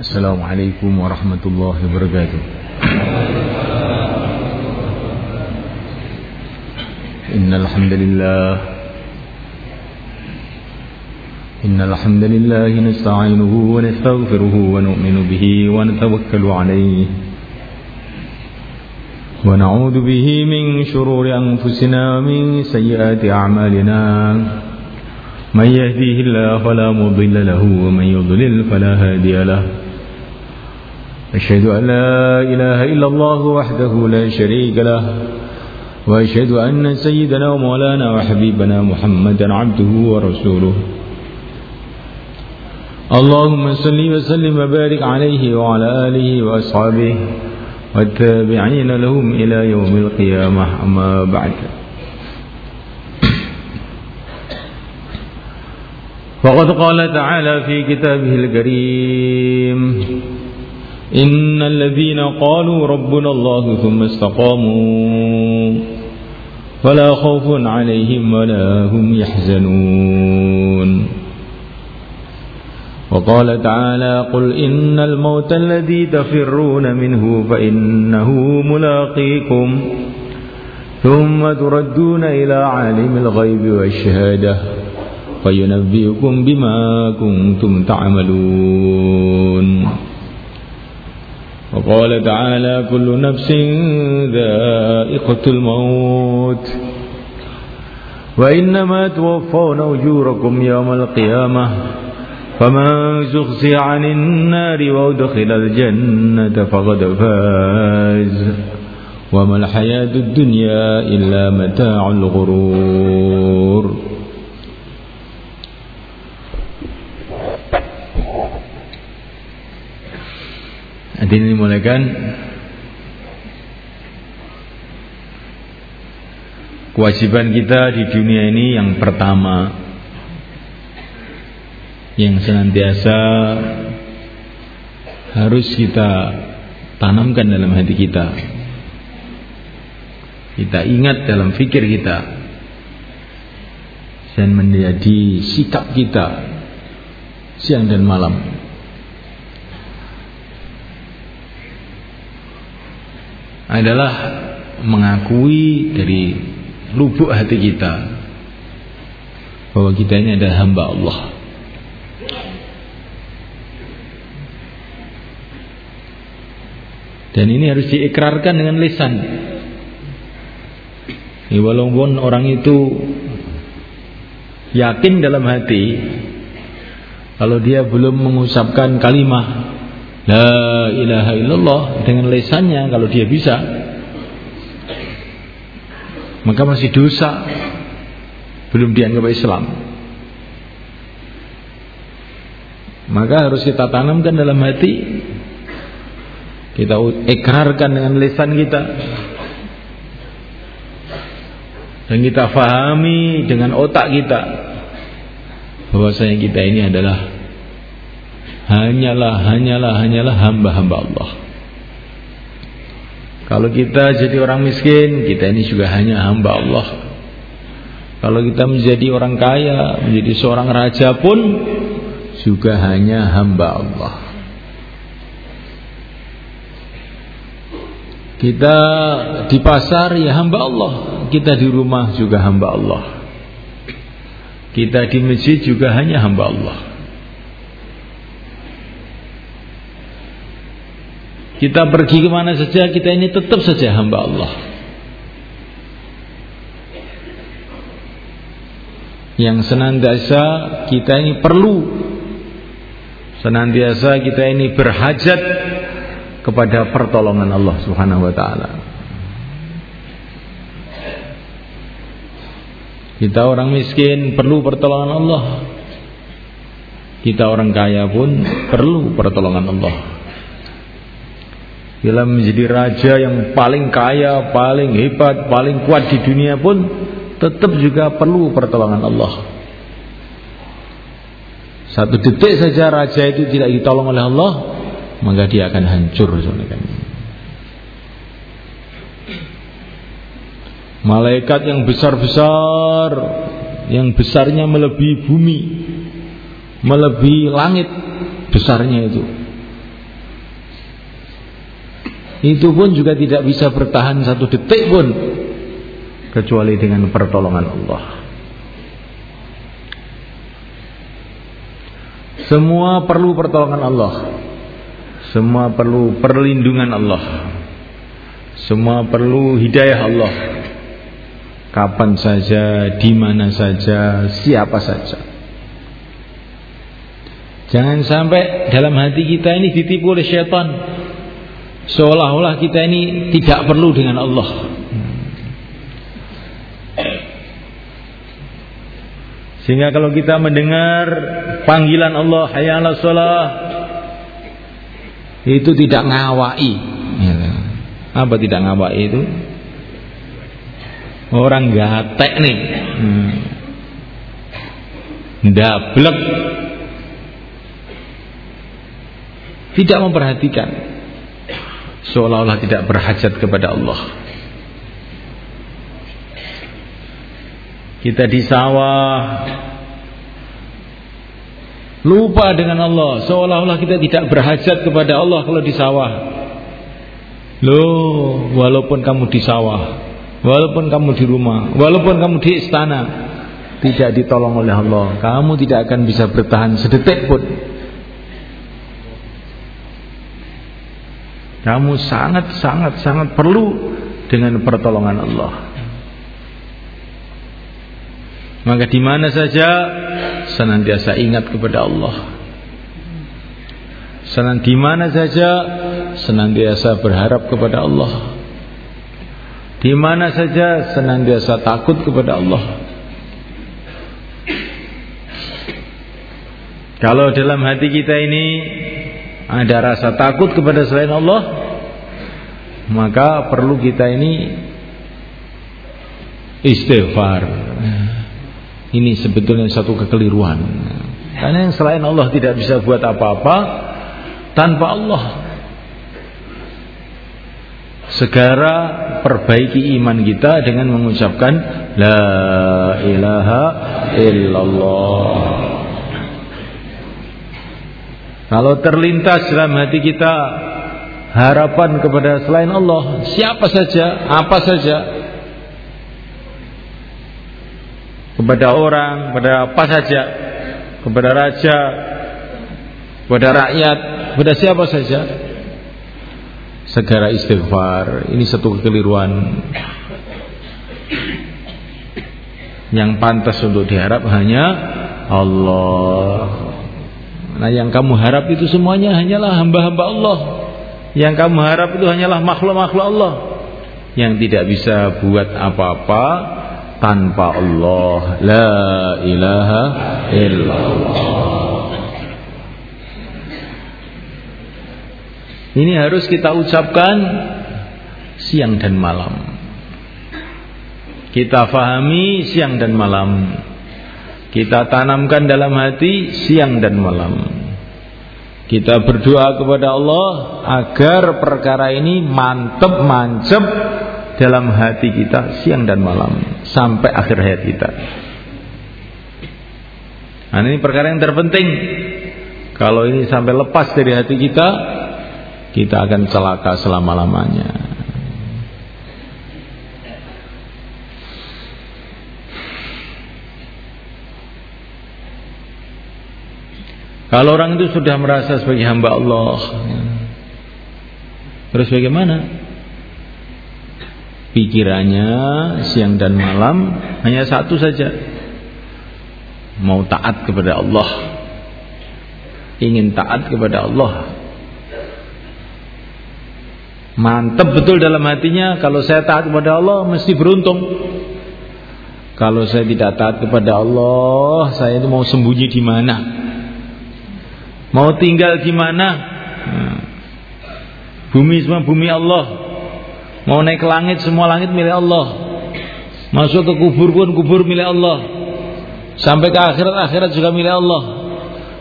السلام عليكم ورحمة الله وبركاته. إن الحمد لله إن الحمد لله نستعينه ونستغفره ونؤمن به ونتوكل عليه. ونعوذ به من شرور أنفسنا ومن سيئات أعمالنا. من يهديه الله فلا مضل له ومن يضلل فلا هادي له. أشهد أن لا إله إلا الله وحده لا شريك له وأشهد أن سيدنا ومولانا وحبيبنا محمدا عبده ورسوله. اللهم صل وسلم وبارك عليه وعلى آله وأصحابه والتابعين لهم إلى يوم القيامة أما بعد. فقد قال تعالى في كتابه الكريم إن الذين قالوا ربنا الله ثم استقاموا فلا خوف عليهم ولا هم يحزنون. وقال تعالى قل إن الموت الذي تفرون منه فإنه ملاقيكم ثم تردون إلى عالم الغيب والشهادة فينبئكم بما كنتم تعملون. وقال تعالى كل نفس ذائقة الموت. وإنما توفون أجوركم يوم القيامة. فمن زخزي عن النار وأدخل الجنة فقد فاز. وما الحياة الدنيا إلا متاع الغرور. Hadirin dimulakan Kewajiban kita di dunia ini yang pertama Yang senantiasa Harus kita tanamkan dalam hati kita Kita ingat dalam fikir kita Dan menjadi sikap kita Siang dan malam adalah mengakui dari lubuk hati kita bahwa kita ini adalah hamba Allah. Dan ini harus diikrarkan dengan lisan. Ya, walaupun orang itu yakin dalam hati kalau dia belum mengucapkan kalimat La ilaha illallah dengan lesannya kalau dia bisa. Maka masih dosa belum dianggap Islam. Maka harus kita tanamkan dalam hati. Kita ikrarkan dengan lesan kita. Dan kita fahami dengan otak kita bahwasanya kita ini adalah hanyalah hanyalah hanyalah hamba-hamba Allah. Kalau kita jadi orang miskin, kita ini juga hanya hamba Allah. Kalau kita menjadi orang kaya, menjadi seorang raja pun juga hanya hamba Allah. Kita di pasar ya hamba Allah, kita di rumah juga hamba Allah. Kita di masjid juga hanya hamba Allah. Kita pergi ke mana saja kita ini tetap saja hamba Allah. Yang senantiasa kita ini perlu. Senantiasa kita ini berhajat Kepada pertolongan Allah subhanahu wa ta'ala. Kita orang miskin perlu pertolongan Allah. Kita orang kaya pun perlu pertolongan Allah bila menjadi raja yang paling kaya, paling hebat, paling kuat di dunia pun tetap juga perlu pertolongan Allah. Satu detik saja raja itu tidak ditolong oleh Allah, maka dia akan hancur Malaikat yang besar-besar, yang besarnya melebihi bumi, melebihi langit besarnya itu Itu pun juga tidak bisa bertahan satu detik pun kecuali dengan pertolongan Allah. Semua perlu pertolongan Allah. Semua perlu perlindungan Allah. Semua perlu hidayah Allah. Kapan saja, di mana saja, siapa saja. Jangan sampai dalam hati kita ini ditipu oleh syaitan. Seolah-olah kita ini tidak perlu dengan Allah. Sehingga kalau kita mendengar panggilan Allah hayya salah itu tidak ngawai. Apa tidak ngawai itu? Orang gatek nih. Hmm. Dablek. Tidak memperhatikan. Seolah-olah tidak berhajat kepada Allah. Kita di sawah Lupa dengan Allah. Seolah-olah kita tidak berhajat kepada Allah Kalau di sawah Loh walaupun kamu di sawah Walaupun kamu di rumah Walaupun kamu di istana Tidak ditolong oleh Allah. Kamu tidak akan bisa bertahan sedetik pun Kamu sangat sangat sangat perlu Dengan pertolongan Allah maka di mana saja senantiasa ingat kepada Allah. Senang di mana saja senantiasa berharap kepada Allah. Di mana saja senantiasa takut kepada Allah. Kalau dalam hati kita ini ada rasa takut kepada selain Allah, maka perlu kita ini istighfar. Ini sebetulnya satu kekeliruan. Karena yang selain Allah tidak bisa buat apa-apa tanpa Allah. Segera perbaiki iman kita dengan mengucapkan La ilaha illallah Kalau terlintas dalam hati kita Harapan kepada selain Allah Siapa saja, apa saja kepada orang, kepada apa saja, kepada raja, kepada rakyat, kepada siapa saja. Segera istighfar. Ini satu kekeliruan yang pantas untuk diharap hanya Allah. Nah, yang kamu harap itu semuanya hanyalah hamba-hamba Allah. Yang kamu harap itu hanyalah makhluk-makhluk Allah. Yang tidak bisa buat apa-apa tanpa Allah. La ilaha illallah. Ini harus kita ucapkan siang dan malam. Kita fahami siang dan malam kita tanamkan dalam hati siang dan malam kita berdoa kepada Allah agar perkara ini mantep mancep dalam hati kita siang dan malam sampai akhir hayat kita. Nah, ini perkara yang terpenting. Kalau ini sampai lepas dari hati kita, kita akan celaka selama-lamanya. Kalau orang itu sudah merasa sebagai hamba Allah, terus bagaimana? pikirannya siang dan malam hanya satu saja. Mau taat kepada Allah. Ingin taat kepada Allah. Mantap betul dalam hatinya kalau saya taat kepada Allah mesti beruntung. Kalau saya tidak taat kepada Allah saya ini mau sembunyi di mana mau tinggal di mana hmm. bumi semua bumi Allah Mau naik langit semua langit milik Allah. Masuk ke kubur pun kubur milik Allah. Sampai ke akhirat akhirat juga milik Allah.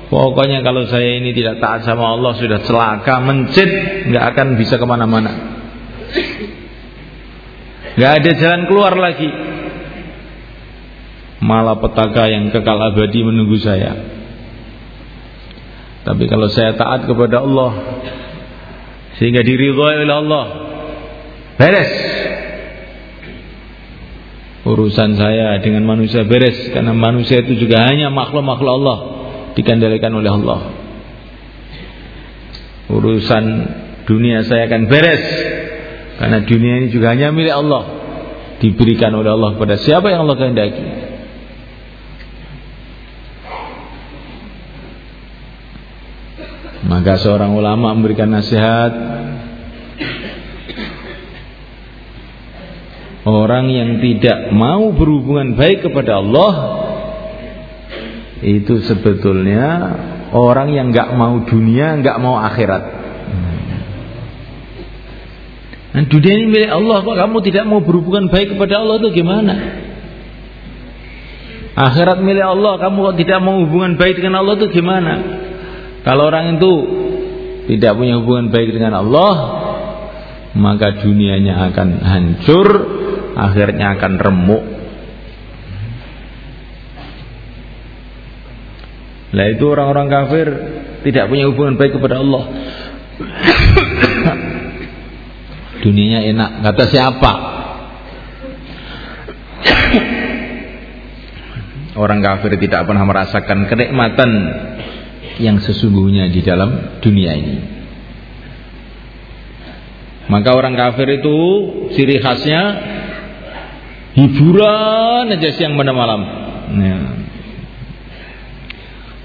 Pokoknya kalau saya ini tidak taat sama Allah sudah celaka, mencit, nggak akan bisa ke mana-mana. Nggak ada jalan keluar lagi. Malah petaka yang kekal abadi menunggu saya. Tapi kalau saya taat kepada Allah, sehingga diridhoi oleh Allah. Beres. Urusan saya dengan manusia beres karena manusia itu juga hanya makhluk-makhluk Allah dikendalikan oleh Allah. Urusan dunia saya akan beres karena dunia ini juga hanya milik Allah diberikan oleh Allah kepada siapa yang Allah kehendaki. Maka seorang ulama memberikan nasihat Orang yang tidak mau berhubungan baik kepada Allah Itu sebetulnya Orang yang nggak mau dunia, nggak mau akhirat Nah, dunia ini milik Allah Kok kamu tidak mau berhubungan baik kepada Allah itu gimana? Akhirat milik Allah Kamu tidak mau hubungan baik dengan Allah itu gimana? Kalau orang itu tidak punya hubungan baik dengan Allah, maka dunianya akan hancur, akhirnya akan remuk. Nah itu orang-orang kafir tidak punya hubungan baik kepada Allah. Dunianya enak, kata siapa? Orang kafir tidak pernah merasakan kenikmatan yang sesungguhnya di dalam dunia ini. Maka orang kafir itu ciri khasnya hiburan aja siang pada malam. Ya.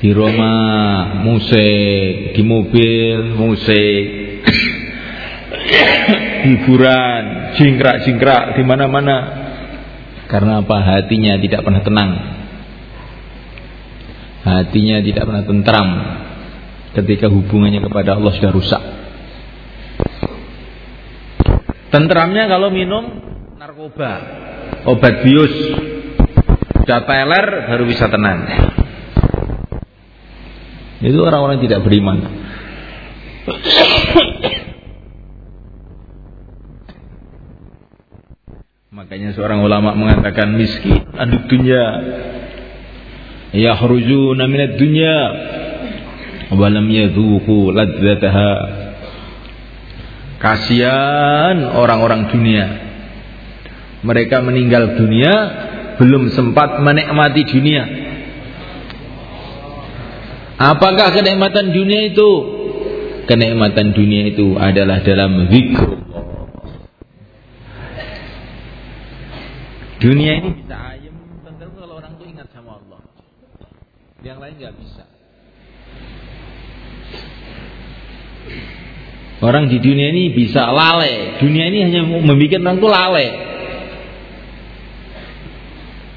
Di rumah musik, di mobil musik, hiburan, jingkrak-jingkrak di mana-mana. Karena apa? Hatinya tidak pernah tenang hatinya tidak pernah tentram ketika hubungannya kepada Allah sudah rusak. Tentramnya kalau minum narkoba, obat bius, sudah teler baru bisa tenang. Itu orang-orang tidak beriman. Makanya seorang ulama mengatakan miskin aduk dunia yakhrujuna minad dunya. Wa lam yadhuqu ladzataha. Kasihan orang-orang dunia. Mereka meninggal dunia belum sempat menikmati dunia. Apakah kenikmatan dunia itu? Kenikmatan dunia itu adalah dalam zikr dunia ini bisa Yang lain nggak bisa. Orang di dunia ini bisa lale. Dunia ini hanya membuat orang itu lale.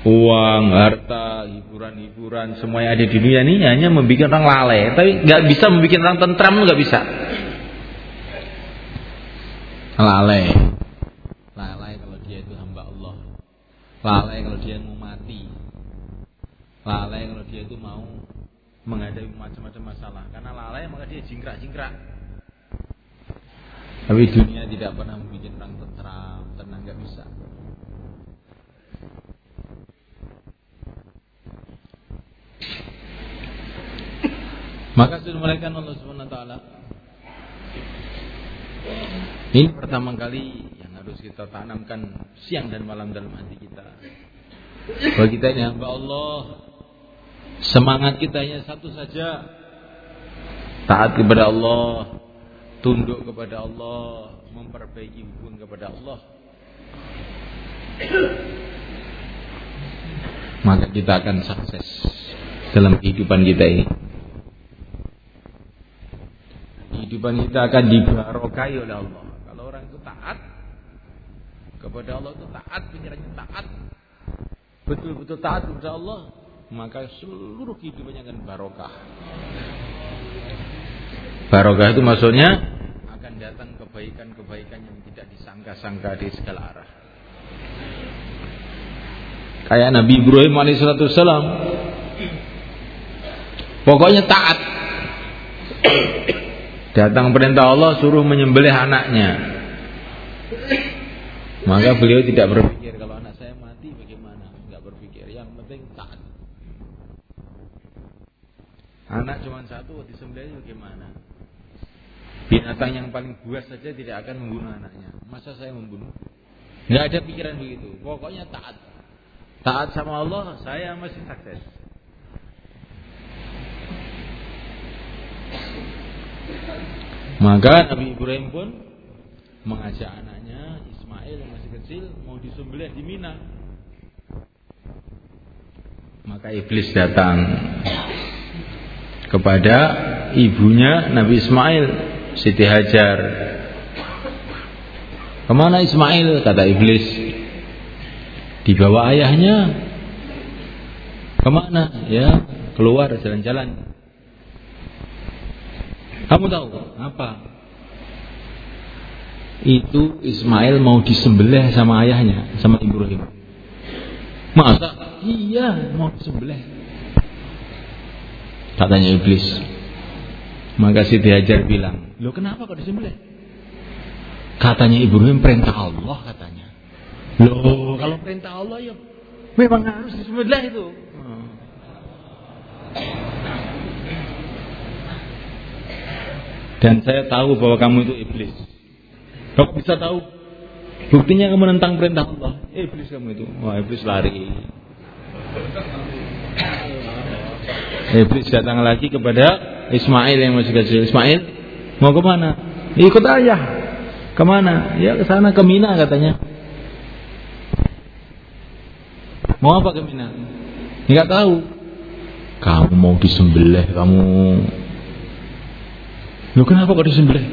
Uang, harta, hiburan-hiburan, semua yang ada di dunia ini hanya membuat orang lale. Tapi nggak bisa membuat orang tentram, nggak bisa. Lale. Lale kalau dia itu hamba Allah. Lale kalau dia lalai kalau dia itu mau menghadapi macam-macam masalah. Karena lalai maka dia jingkrak-jingkrak. Tapi dunia tidak pernah membuat orang tentram tenang nggak bisa. Maka sudah mereka Allah taala. Ini pertama kali yang harus kita tanamkan siang dan malam dalam hati kita. Bahwa kita ini hamba Allah Semangat kita hanya satu saja. Taat kepada Allah, tunduk kepada Allah, memperbaiki hubungan kepada Allah. Maka kita akan sukses dalam kehidupan kita ini. Kehidupan kita akan dibarokai oleh Allah. Kalau orang itu taat kepada Allah itu taat, pikirannya taat, betul-betul taat kepada Allah, maka seluruh kehidupannya akan barokah. Barokah itu maksudnya akan datang kebaikan-kebaikan yang tidak disangka-sangka di segala arah. Kayak Nabi Ibrahim alaihissalam, pokoknya taat. Datang perintah Allah suruh menyembelih anaknya. Maka beliau tidak berpikir kalau anak saya mati bagaimana, nggak berpikir. Yang penting taat. Anak cuma satu disembelih bagaimana? Binatang yang paling buas saja tidak akan membunuh anaknya. Masa saya membunuh? Nggak ada pikiran begitu. Pokoknya taat. Taat sama Allah, saya masih sukses. Maka Nabi Ibrahim pun mengajak anaknya Ismail yang masih kecil mau disembelih di Mina. Maka iblis datang kepada ibunya Nabi Ismail, Siti Hajar. Ke mana Ismail? Kata iblis. Dibawa ayahnya. Ke mana? Ya, keluar jalan-jalan. Kamu tahu apa? Itu Ismail mau disembelih sama ayahnya, sama Ibrahim. Masa? Iya, mau disembelih. Katanya iblis. Maka Siti Hajar bilang, "Loh kenapa kok disembelih?" Katanya Ibrahim perintah Allah katanya. Loh, kalau perintah Allah ya memang harus disembelih itu. Dan saya tahu bahwa kamu itu iblis. Kamu bisa tahu. Buktinya kamu menentang perintah Allah. Iblis kamu itu. Wah, iblis lari. Iblis datang lagi kepada Ismail yang masih kecil. Ismail, mau ke mana? Ikut ayah. Ke mana? Ya ke sana ke Mina katanya. Mau apa ke Mina? Enggak tahu. Kamu mau disembelih, kamu Lu kenapa kok disembelih?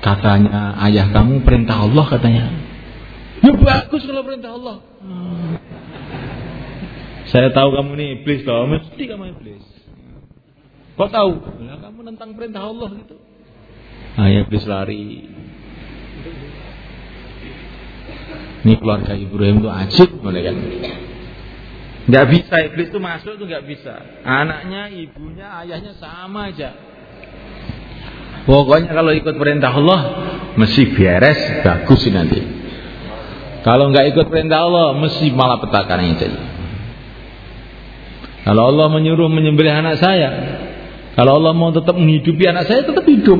Katanya ayah kamu perintah Allah katanya. Ya bagus kalau perintah Allah. Saya tahu kamu nih iblis loh, mesti kamu iblis. Kok tahu? Nah, kamu tentang perintah Allah gitu. Ayah iblis lari. Ini keluarga Ibrahim itu ajib kan. Gak bisa iblis itu masuk tuh gak bisa. Anaknya, ibunya, ayahnya sama aja. Pokoknya kalau ikut perintah Allah mesti beres, bagus nanti. Kalau nggak ikut perintah Allah mesti malah petakannya jadi. Kalau Allah menyuruh menyembelih anak saya, kalau Allah mau tetap menghidupi anak saya tetap hidup.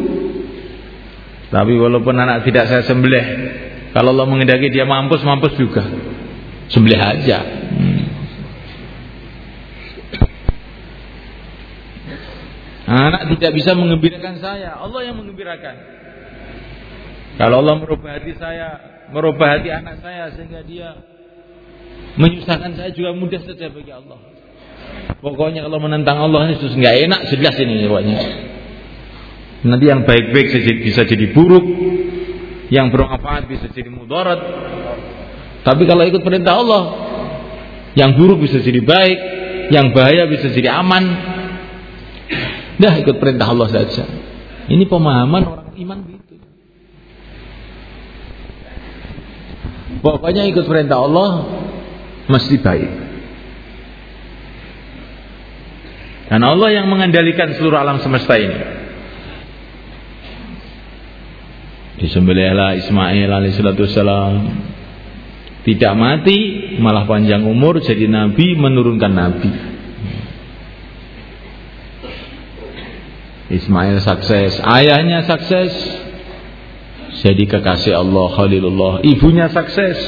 Tapi walaupun anak tidak saya sembelih, kalau Allah mengendaki dia mampus, mampus juga. Sembelih aja. Hmm. Anak tidak bisa mengembirakan saya, Allah yang mengembirakan. Kalau Allah merubah hati saya, merubah hati anak saya sehingga dia menyusahkan saya juga mudah saja bagi Allah. Pokoknya kalau menentang Allah itu nggak enak jelas ini pokoknya. Nanti yang baik-baik bisa jadi buruk, yang bermanfaat bisa jadi mudarat. Tapi kalau ikut perintah Allah, yang buruk bisa jadi baik, yang bahaya bisa jadi aman. Dah ikut perintah Allah saja. Ini pemahaman orang iman gitu. Pokoknya ikut perintah Allah mesti baik. Dan Allah yang mengendalikan seluruh alam semesta ini. Disembelihlah Ismail alaihissalam. Tidak mati malah panjang umur jadi nabi menurunkan nabi. Ismail sukses, ayahnya sukses, jadi kekasih Allah Khalilullah, ibunya sukses,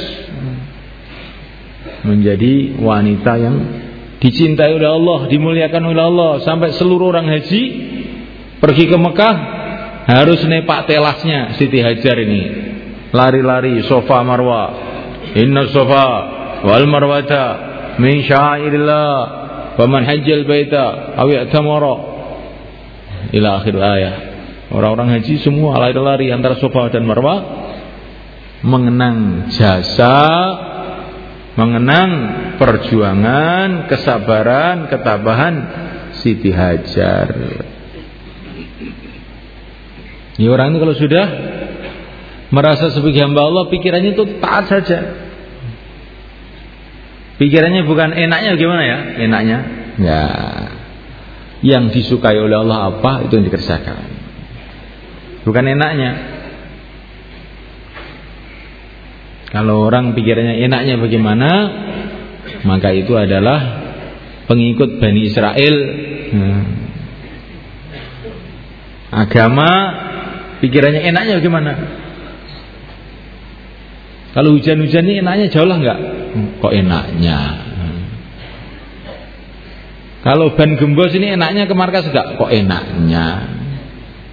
menjadi wanita yang dicintai oleh Allah, dimuliakan oleh Allah, sampai seluruh orang haji pergi ke Mekah harus nepak telasnya Siti Hajar ini, lari-lari sofa marwa, inna sofa wal marwata min syairillah, faman hajjal baita aw i'tamara. Ila akhir ayat. Orang-orang haji semua lari-lari antara Safa dan Marwah mengenang jasa, mengenang perjuangan, kesabaran, ketabahan Siti Hajar. Ini orang ini kalau sudah merasa sebagai hamba Allah, pikirannya itu taat saja. Pikirannya bukan enaknya gimana ya? Enaknya, ya yang disukai oleh Allah apa itu yang dikerjakan bukan enaknya kalau orang pikirannya enaknya bagaimana maka itu adalah pengikut Bani Israel hmm. agama Pikirannya enaknya bagaimana? Kalau hujan-hujan ini enaknya jauh lah enggak? Kok enaknya? Kalau ban gembos ini enaknya ke markas enggak? Kok enaknya?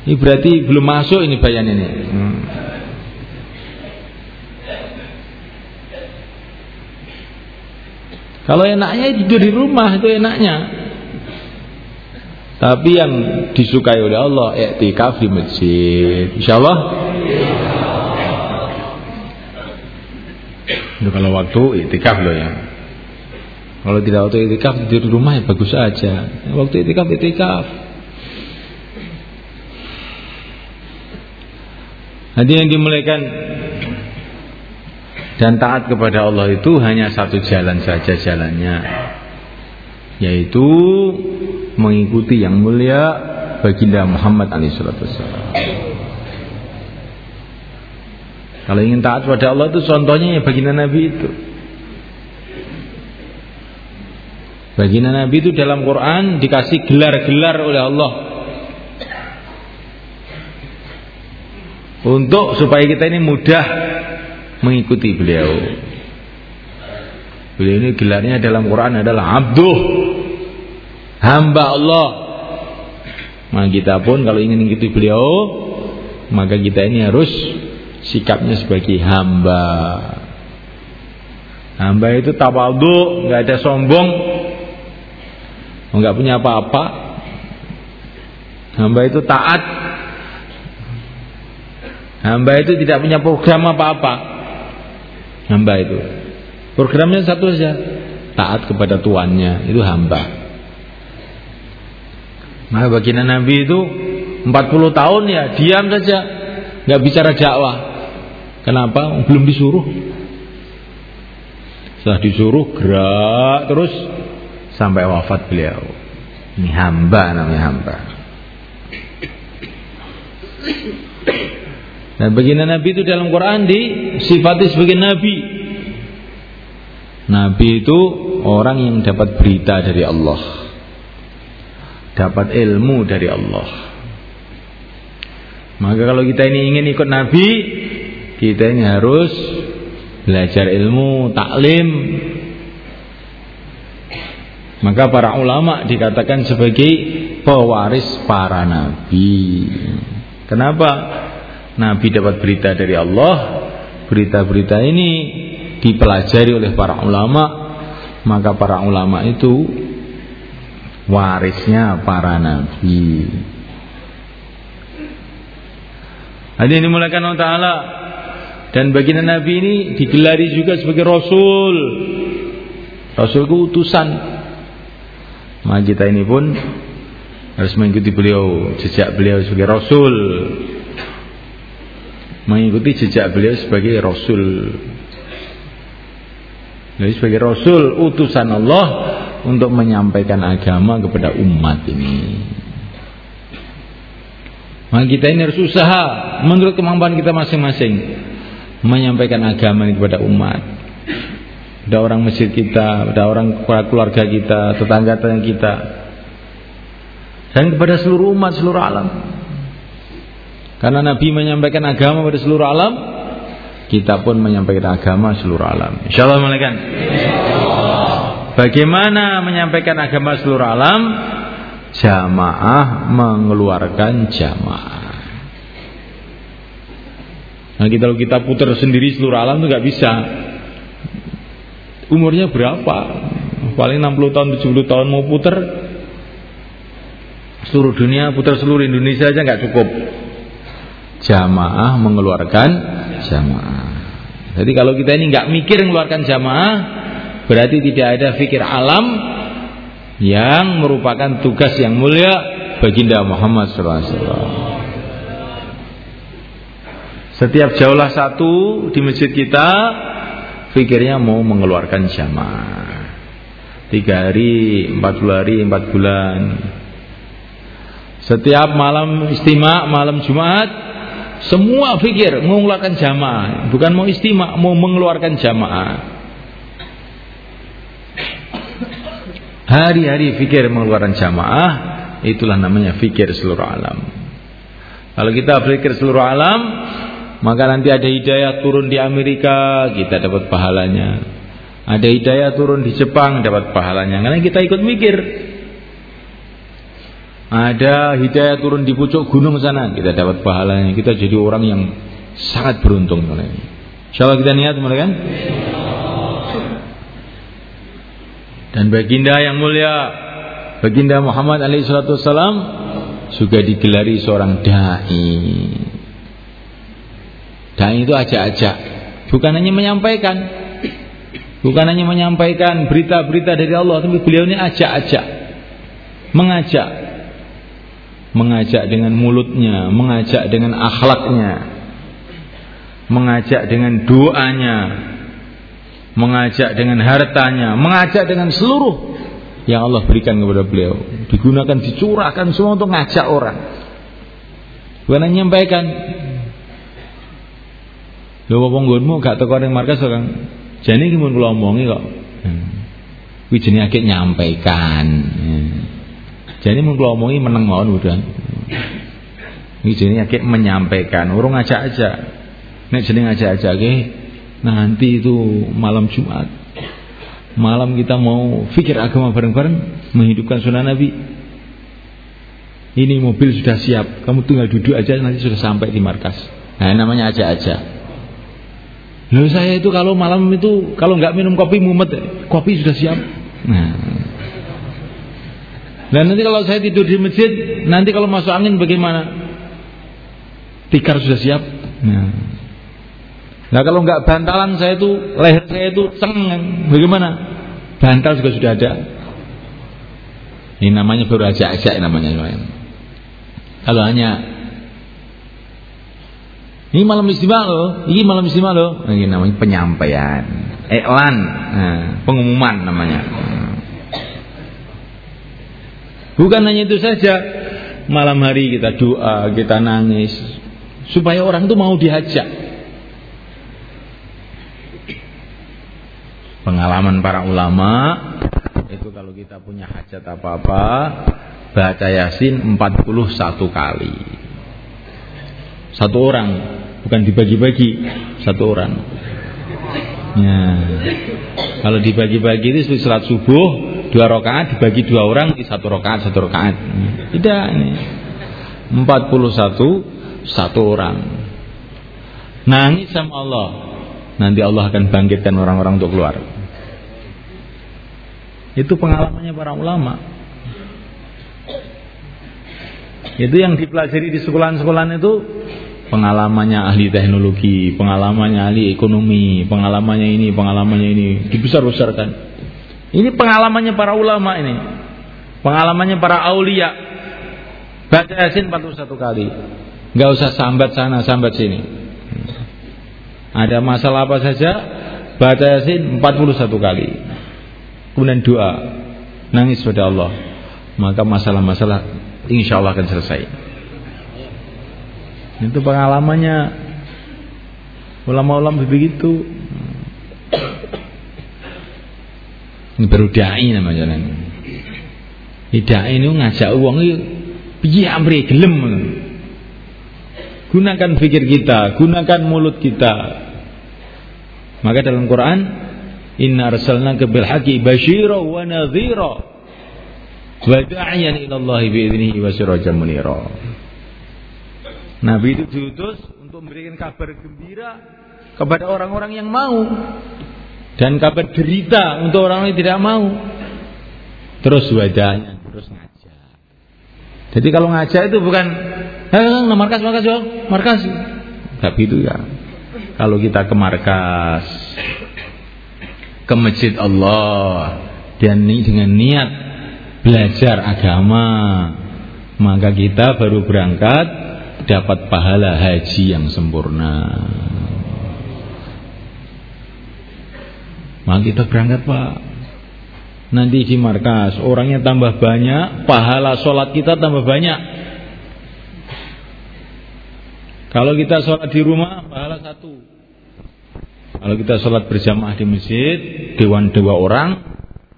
Ini berarti belum masuk ini bayan ini. Hmm. Kalau enaknya tidur di rumah itu enaknya. Tapi yang disukai oleh Allah iktikaf di masjid. Insyaallah. Itu kalau waktu iktikaf loh ya. Kalau tidak waktu iktikaf tidur di rumah ya bagus aja. Waktu iktikaf iktikaf. Nanti yang dimulaikan dan taat kepada Allah itu hanya satu jalan saja jalannya yaitu mengikuti yang mulia baginda Muhammad alaihissalam. Kalau ingin taat pada Allah itu contohnya ya baginda Nabi itu. Baginda Nabi itu dalam Quran dikasih gelar-gelar oleh Allah. Untuk supaya kita ini mudah mengikuti beliau. Beliau ini gelarnya dalam Quran adalah Abduh, hamba Allah. Maka kita pun kalau ingin mengikuti beliau, maka kita ini harus sikapnya sebagai hamba. Hamba itu tawadhu, nggak ada sombong, nggak punya apa-apa. Hamba itu taat. Hamba itu tidak punya program apa-apa hamba itu. Programnya satu saja, taat kepada tuannya, itu hamba. Maka baginda Nabi itu 40 tahun ya diam saja, nggak bicara dakwah. Kenapa? Belum disuruh. Setelah disuruh gerak terus sampai wafat beliau. Ini hamba namanya hamba. Dan baginda Nabi itu dalam Quran disifati sebagai Nabi. Nabi itu orang yang dapat berita dari Allah. Dapat ilmu dari Allah. Maka kalau kita ini ingin ikut Nabi, kita ini harus belajar ilmu, taklim. Maka para ulama dikatakan sebagai pewaris para nabi. Kenapa? Nabi dapat berita dari Allah, berita-berita ini dipelajari oleh para ulama, maka para ulama itu warisnya para nabi. Hadirin dimulakan Allah Ta'ala Dan baginda Nabi ini digelari juga sebagai Rasul. Rasul itu utusan Maka kita ini pun Harus mengikuti beliau Jejak beliau sebagai Rasul mengikuti jejak beliau sebagai rasul. Jadi sebagai rasul utusan Allah untuk menyampaikan agama kepada umat ini. Maka kita ini harus usaha menurut kemampuan kita masing-masing menyampaikan agama ini kepada umat. Ada orang masjid kita, ada orang keluarga kita, tetangga-tetangga kita. Dan kepada seluruh umat, seluruh alam. Karena Nabi menyampaikan agama pada seluruh alam, kita pun menyampaikan agama seluruh alam. Insyaallah malaikat. Bagaimana menyampaikan agama seluruh alam? Jamaah mengeluarkan jamaah. Nah, kita kalau kita putar sendiri seluruh alam itu nggak bisa. Umurnya berapa? Paling 60 tahun, 70 tahun mau putar seluruh dunia, putar seluruh Indonesia aja nggak cukup jamaah mengeluarkan jamaah. Jadi kalau kita ini nggak mikir mengeluarkan jamaah, berarti tidak ada fikir alam yang merupakan tugas yang mulia baginda Muhammad SAW. Setiap jauhlah satu di masjid kita, fikirnya mau mengeluarkan jamaah. Tiga hari, empat puluh hari, empat bulan. Setiap malam istimewa, malam Jumat, semua fikir mengeluarkan jamaah, bukan mau istimewa, mau mengeluarkan jamaah. Hari-hari fikir mengeluarkan jamaah, itulah namanya fikir seluruh alam. Kalau kita berpikir seluruh alam, maka nanti ada hidayah turun di Amerika, kita dapat pahalanya. Ada hidayah turun di Jepang, dapat pahalanya. Karena kita ikut mikir. Ada hidayah turun di pucuk gunung sana, kita dapat pahalanya. Kita jadi orang yang sangat beruntung. Insya Allah kita niat mereka kan? Dan baginda yang mulia, baginda Muhammad alaihissalam juga digelari seorang dai. Dai itu ajak-ajak, bukan hanya menyampaikan, bukan hanya menyampaikan berita-berita dari Allah, tapi beliau ini ajak-ajak, mengajak, mengajak dengan mulutnya, mengajak dengan akhlaknya, mengajak dengan doanya, mengajak dengan hartanya, mengajak dengan seluruh yang Allah berikan kepada beliau. Digunakan, dicurahkan semua untuk ngajak orang. Bukan hanya menyampaikan. Lho wong nggonmu gak teko ning markas kok. Jane iki mun kula omongi kok. Hmm. Kuwi jenenge nyampaikan. Hmm. Jane mun kula omongi meneng mawon udah. Iki jenenge akeh menyampaikan, urung ngajak aja. Nek aja nanti itu malam Jumat malam kita mau fikir agama bareng-bareng menghidupkan sunnah Nabi. Ini mobil sudah siap. Kamu tinggal duduk aja nanti sudah sampai di markas. Nah namanya aja-aja Loh saya itu kalau malam itu kalau nggak minum kopi mumet. Kopi sudah siap. Nah dan nanti kalau saya tidur di masjid nanti kalau masuk angin bagaimana tikar sudah siap nah Nah kalau nggak bantalan saya itu leher saya itu cengeng, bagaimana? Bantal juga sudah ada. Ini namanya baru aja-aja namanya. Kalau hanya ini malam istimewa loh, ini malam istimewa loh. Ini namanya penyampaian, iklan, nah, pengumuman namanya. Bukan hanya itu saja, malam hari kita doa, kita nangis, supaya orang itu mau diajak. pengalaman para ulama itu kalau kita punya hajat apa-apa baca Yasin 41 kali. Satu orang, bukan dibagi-bagi, satu orang. Ya. Kalau dibagi-bagi itu salat subuh dua rakaat dibagi dua orang di satu rakaat satu rakaat. Tidak ini. 41 satu orang. Nangis sama Allah. Nanti Allah akan bangkitkan orang-orang untuk keluar. Itu pengalamannya para ulama. Itu yang dipelajari di sekolah-sekolah itu pengalamannya ahli teknologi, pengalamannya ahli ekonomi, pengalamannya ini, pengalamannya ini dibesar-besarkan. Ini pengalamannya para ulama ini. Pengalamannya para aulia. Baca Yasin 41 kali. Gak usah sambat sana, sambat sini. Ada masalah apa saja, baca Yasin 41 kali kemudian doa, nangis pada Allah, maka masalah-masalah insya Allah akan selesai. Itu pengalamannya ulama-ulama begitu. Ini baru dai namanya Ini dai ini ngajak uang ini piye amri gelem. Gunakan pikir kita, gunakan mulut kita. Maka dalam Quran Inna arsalnaka bil haqqi basyira wa nadhira wa da'iyan ila Allah bi wa sirajan munira. Nabi itu diutus untuk memberikan kabar gembira kepada orang-orang yang mau dan kabar derita untuk orang yang tidak mau. Terus wadahnya terus ngajak. Jadi kalau ngajak itu bukan eh markas markas yo, markas. Enggak gitu ya. Kalau kita ke markas ke masjid Allah dan ini dengan niat belajar agama maka kita baru berangkat dapat pahala haji yang sempurna maka kita berangkat pak. Nanti di markas orangnya tambah banyak pahala sholat kita tambah banyak. Kalau kita sholat di rumah pahala satu. Kalau kita sholat berjamaah di masjid Dewan dua orang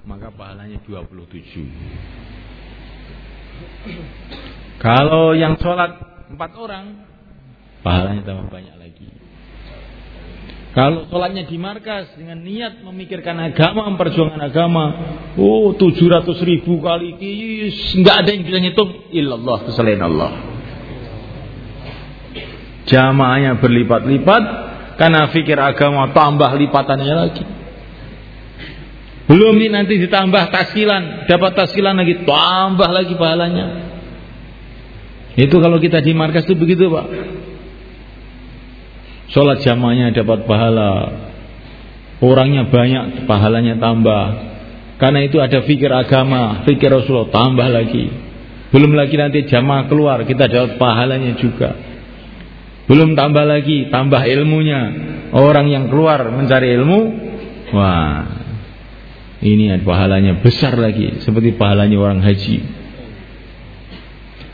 Maka pahalanya 27 Kalau yang sholat empat orang, pahalanya tambah banyak lagi. Kalau sholatnya di markas dengan niat memikirkan agama, memperjuangkan agama, oh 700 ribu kali kis, nggak ada yang bisa ngitung, illallah selain Allah. Jamaahnya berlipat-lipat, karena fikir agama tambah lipatannya lagi. Belum ini nanti ditambah taskilan, dapat taskilan lagi, tambah lagi pahalanya. Itu kalau kita di markas itu begitu pak. Sholat jamaahnya dapat pahala. Orangnya banyak pahalanya tambah. Karena itu ada fikir agama Fikir Rasulullah tambah lagi. Belum lagi nanti jamaah keluar Kita dapat pahalanya juga. Belum tambah lagi Tambah ilmunya. Orang yang keluar mencari ilmu Wah Ini pahalanya besar lagi Seperti pahalanya orang haji.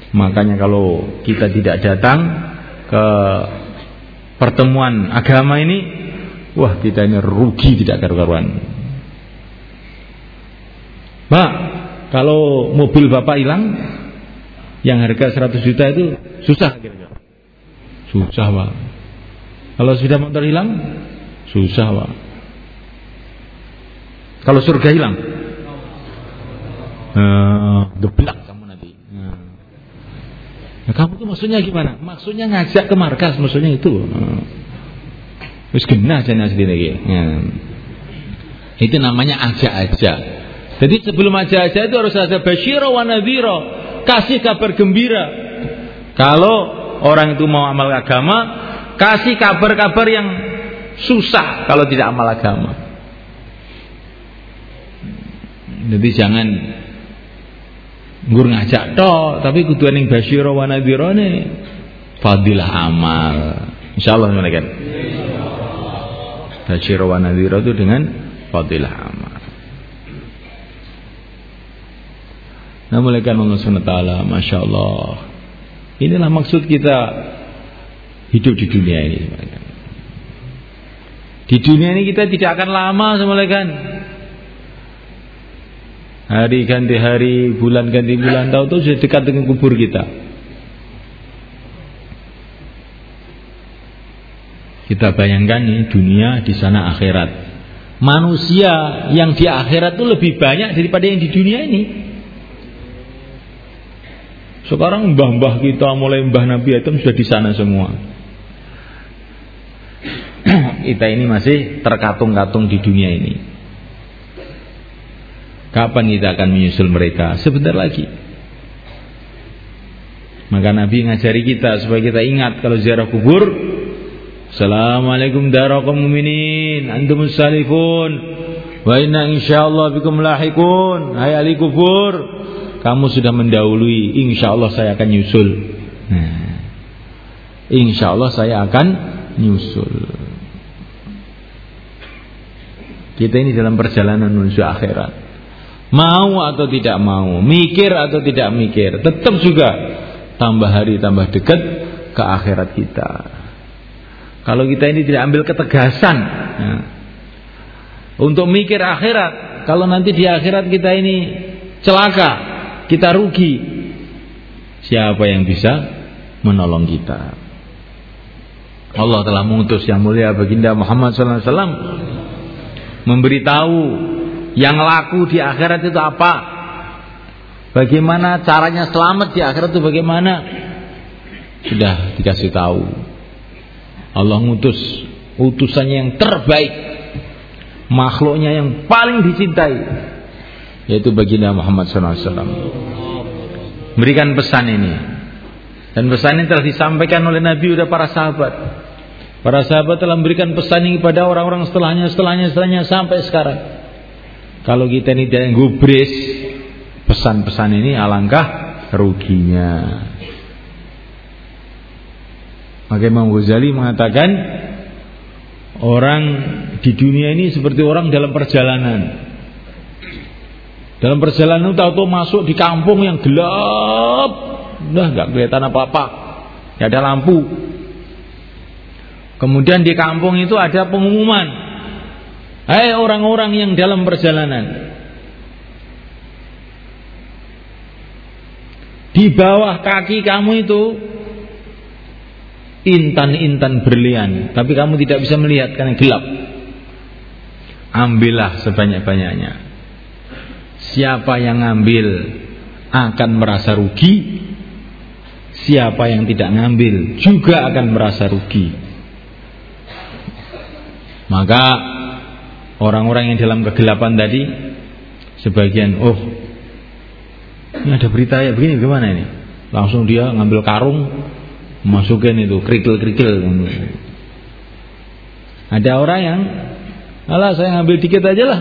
Makanya kalau kita tidak datang ke pertemuan agama ini wah kita ini rugi tidak karu-karuan. Pak kalau mobil Bapak hilang yang harga 100 juta itu susah? Susah Pak. Kalau sudah motor hilang susah Pak. Kalau surga hilang? Uh, Nah, kamu tuh maksudnya gimana? Maksudnya ngajak ke markas, maksudnya itu. Terus kena aja sendiri lagi. Ya. Itu namanya aja-aja. Jadi sebelum aja-aja itu harus ada basyira wa nadhira, kasih kabar gembira. Kalau orang itu mau amal agama, kasih kabar-kabar yang susah kalau tidak amal agama. Jadi jangan Nggur ngajak tok, tapi kudu ning basyira wa nadhirane fadilah amal. Insyaallah kan. Basyira wa nadhira itu dengan fadilah amal. Nah, mulaikan Allah SWT, Masya Allah. Inilah maksud kita hidup di dunia ini. Di dunia ini kita tidak akan lama, semulaikan. Hari ganti hari, bulan ganti bulan, tahu tuh sudah dekat dengan kubur kita. Kita bayangkan nih dunia di sana akhirat. Manusia yang di akhirat itu lebih banyak daripada yang di dunia ini. Sekarang mbah-mbah kita mulai mbah Nabi Adam sudah di sana semua. kita ini masih terkatung-katung di dunia ini. Kapan kita akan menyusul mereka? Sebentar lagi. Maka Nabi ngajari kita supaya kita ingat kalau ziarah kubur. Assalamualaikum darakum muminin antum salifun wa inna insyaallah bikum lahikun. Hai ahli kubur, kamu sudah mendahului, insyaallah saya akan nyusul. Nah, insyaallah saya akan nyusul. Kita ini dalam perjalanan menuju akhirat. Mau atau tidak mau, mikir atau tidak mikir, tetap juga tambah hari tambah dekat ke akhirat kita. Kalau kita ini tidak ambil ketegasan ya, untuk mikir akhirat, kalau nanti di akhirat kita ini celaka, kita rugi, siapa yang bisa menolong kita? Allah telah mengutus yang mulia baginda Muhammad SAW memberitahu yang laku di akhirat itu apa? Bagaimana caranya selamat di akhirat itu bagaimana? Sudah dikasih tahu. Allah ngutus utusannya yang terbaik. Makhluknya yang paling dicintai yaitu baginda Muhammad SAW. Berikan pesan ini. Dan pesan ini telah disampaikan oleh Nabi udah para sahabat. Para sahabat telah memberikan pesan ini kepada orang-orang setelahnya, setelahnya, setelahnya sampai sekarang. Kalau kita ini tidak gubris pesan-pesan ini alangkah ruginya. Maka Imam Ghazali mengatakan orang di dunia ini seperti orang dalam perjalanan. Dalam perjalanan tahu-tahu masuk di kampung yang gelap, udah nggak kelihatan apa-apa, nggak ada lampu. Kemudian di kampung itu ada pengumuman, Hai orang-orang yang dalam perjalanan Di bawah kaki kamu itu intan-intan berlian, tapi kamu tidak bisa melihat karena gelap. Ambillah sebanyak-banyaknya. Siapa yang ngambil akan merasa rugi, siapa yang tidak ngambil juga akan merasa rugi. Maka orang-orang yang dalam kegelapan tadi sebagian oh ini ada berita ya begini gimana ini? Langsung dia ngambil karung masukin itu kerikil-kerikil. Ada orang yang alah saya ngambil dikit aja lah.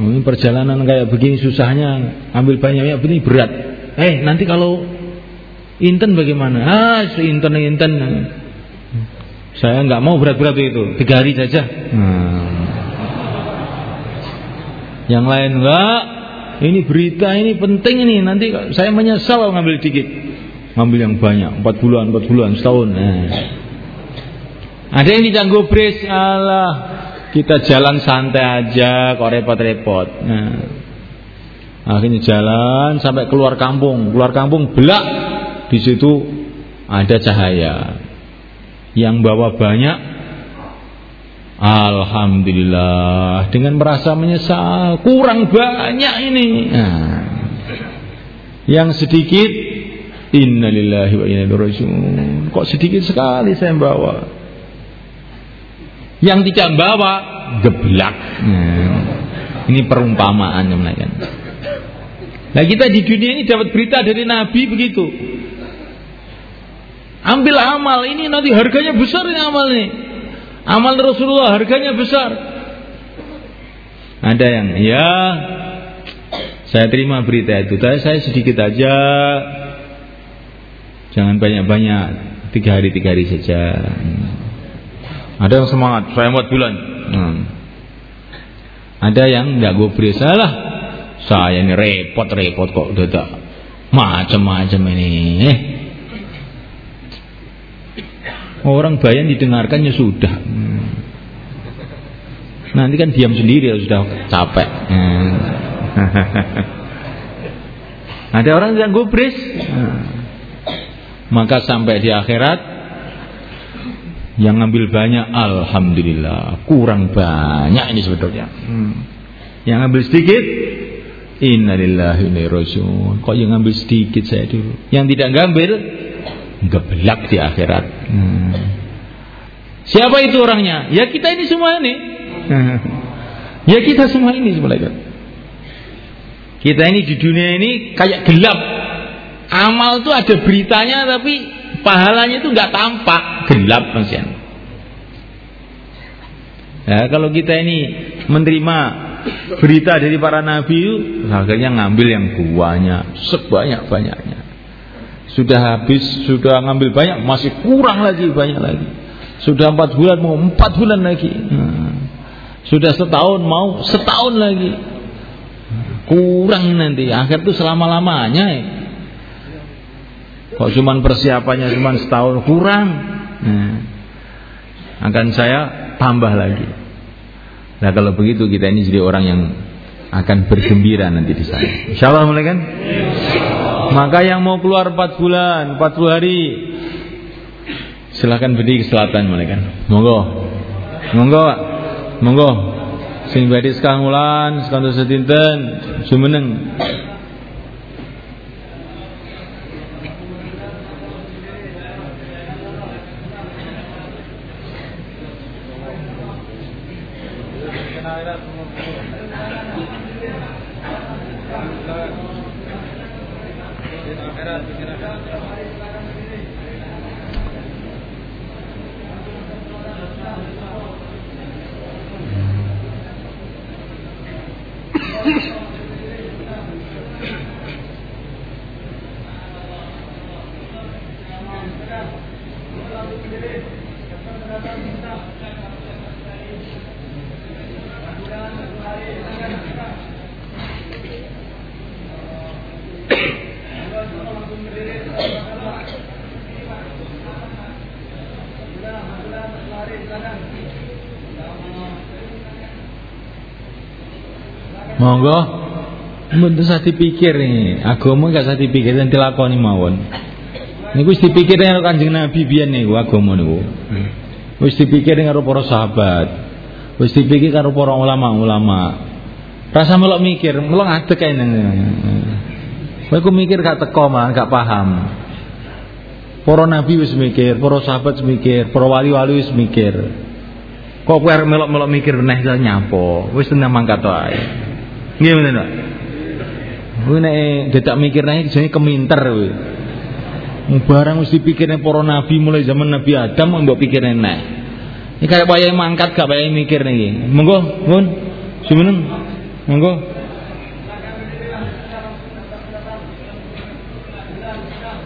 Ini perjalanan kayak begini susahnya ambil banyak ya begini berat. Eh nanti kalau inten bagaimana? Ah inten inten saya nggak mau berat-berat itu. Tiga hari saja. Hmm. yang lain enggak ini berita ini penting ini. Nanti saya menyesal kalau ngambil dikit. Ngambil yang banyak empat bulan empat bulan setahun. Nah. ada yang tidak gobres Allah kita jalan santai aja kok repot-repot. Nah. akhirnya jalan sampai keluar kampung. Keluar kampung belak. Di situ ada cahaya yang bawa banyak Alhamdulillah dengan merasa menyesal kurang banyak ini. Nah, yang sedikit innalillahi wa inna. Kok sedikit sekali saya bawa. Yang tidak bawa geblak. Nah, ini perumpamaan yang Nah kita di dunia ini dapat berita dari Nabi begitu. Ambil amal ini nanti harganya besar ini amal ini. Amal Rasulullah harganya besar. Ada yang ya saya terima berita itu, tapi saya sedikit aja. Jangan banyak-banyak, tiga hari tiga hari saja. Ada yang semangat, saya buat bulan. Hmm. Ada yang nggak gue salah. Saya ini repot-repot kok udah macam-macam ini. Eh, Orang bayan didengarkannya sudah. Hmm. Nanti kan diam sendiri ya sudah capek. Hmm. Ada orang yang gubris. Hmm. Maka sampai di akhirat yang ngambil banyak alhamdulillah kurang banyak ini sebetulnya. Hmm. Yang ngambil sedikit innalillahi wa Kok yang ngambil sedikit saya dulu. Yang tidak ngambil geblak di akhirat. Hmm. Siapa itu orangnya? Ya kita ini semua ini. ya kita semua ini sebenarnya. Kita ini di dunia ini kayak gelap. Amal itu ada beritanya tapi pahalanya itu nggak tampak, gelap maksudnya. Ya, kalau kita ini menerima berita dari para nabi akhirnya ngambil yang banyak, sebanyak-banyaknya. Sudah habis, sudah ngambil banyak, masih kurang lagi banyak lagi. Sudah empat bulan mau empat bulan lagi. Hmm. Sudah setahun mau setahun lagi. Kurang nanti. Akhir itu selama lamanya. Ya. Kok cuman persiapannya cuman setahun kurang. Hmm. Akan saya tambah lagi. Nah kalau begitu kita ini jadi orang yang akan bergembira nanti di sana. Insya Allah mulai kan? Maka yang mau keluar 4 bulan, 40 hari silahkan berdiri ke selatan mereka. Monggo. Monggo. Monggo. Sing badhe sekang ulan, sekantos sedinten, sumeneng. Herhalde. Monggo. Mboten usah dipikir nih, agama gak usah dipikir dan dilakoni mawon. Niku wis dipikir karo Kanjeng Nabi biyen niku agama niku. Wis dipikir karo para sahabat. Wis dipikir karo para ulama-ulama. Rasa melok mikir, melok ngadeg kae nang. Kowe ku mikir gak teko mah, gak paham. Para nabi wis mikir, para sahabat wis mikir, para wali-wali wis mikir. Kok kowe melok-melok mikir meneh nyapo? Wis tenang mangkat wae. Mboten, Pak. Kowe nek dedak mikir nang jane keminter kowe. Barang mesti pikirin para nabi mulai zaman Nabi Adam mbok pikirin neh. Ini kayak wayahe mangkat gak wayahe mikir nih. Monggo, mun. Sumeneng. Monggo.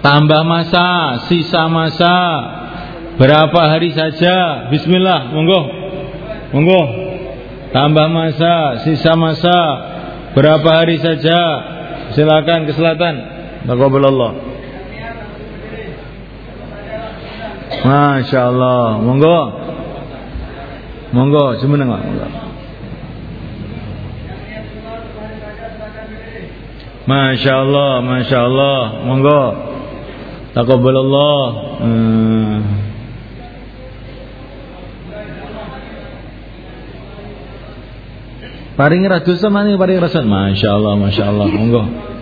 Tambah masa, sisa masa. Berapa hari saja? Bismillah, monggo. Monggo. Tambah masa, sisa masa. Berapa hari saja? Silakan ke selatan. Taqabbalallah. Masya Allah, monggo, monggo, semeneng monggo. Masya Allah, Masya Allah, monggo. Taqabbalallah. Hmm. Paring ratus sama nih paring rasan. Masya Allah, Masya Allah, monggo.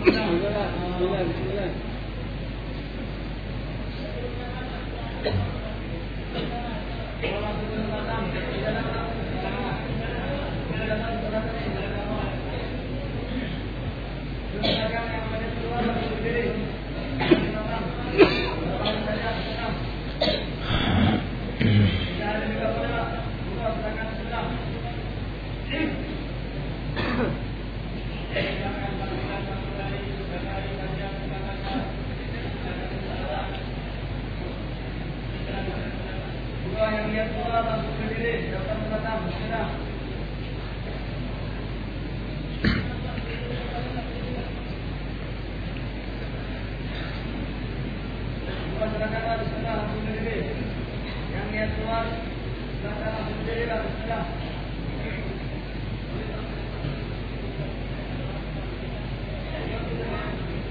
Ya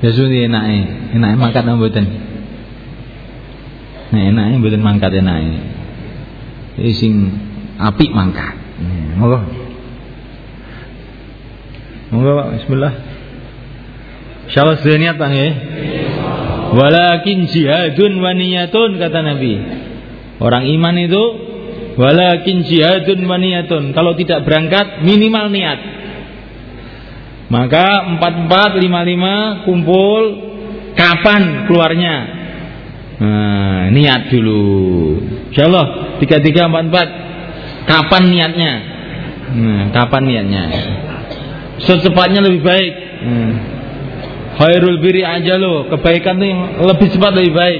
sudah enake, enake mangkat napa mboten? Nah enake mboten mangkat enake. Iki sing apik mangkat. Monggo. Monggo Pak, bismillah. Insyaallah sudah niat Pak nggih. Walakin jihadun wa niyatun kata Nabi. Orang iman itu walakin jihadun wa niyatun. Kalau tidak berangkat minimal niat. Maka empat empat lima lima kumpul kapan keluarnya? Nah, niat dulu. Insya Allah tiga tiga empat empat kapan niatnya? Nah, kapan niatnya? Secepatnya lebih baik. Hmm. Khairul biri aja lo kebaikan itu yang lebih cepat lebih baik.